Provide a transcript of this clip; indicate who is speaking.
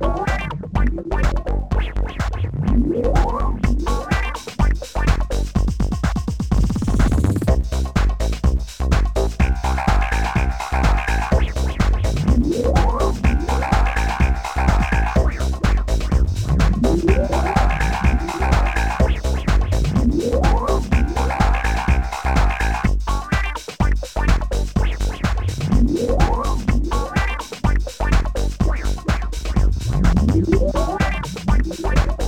Speaker 1: Bye. you.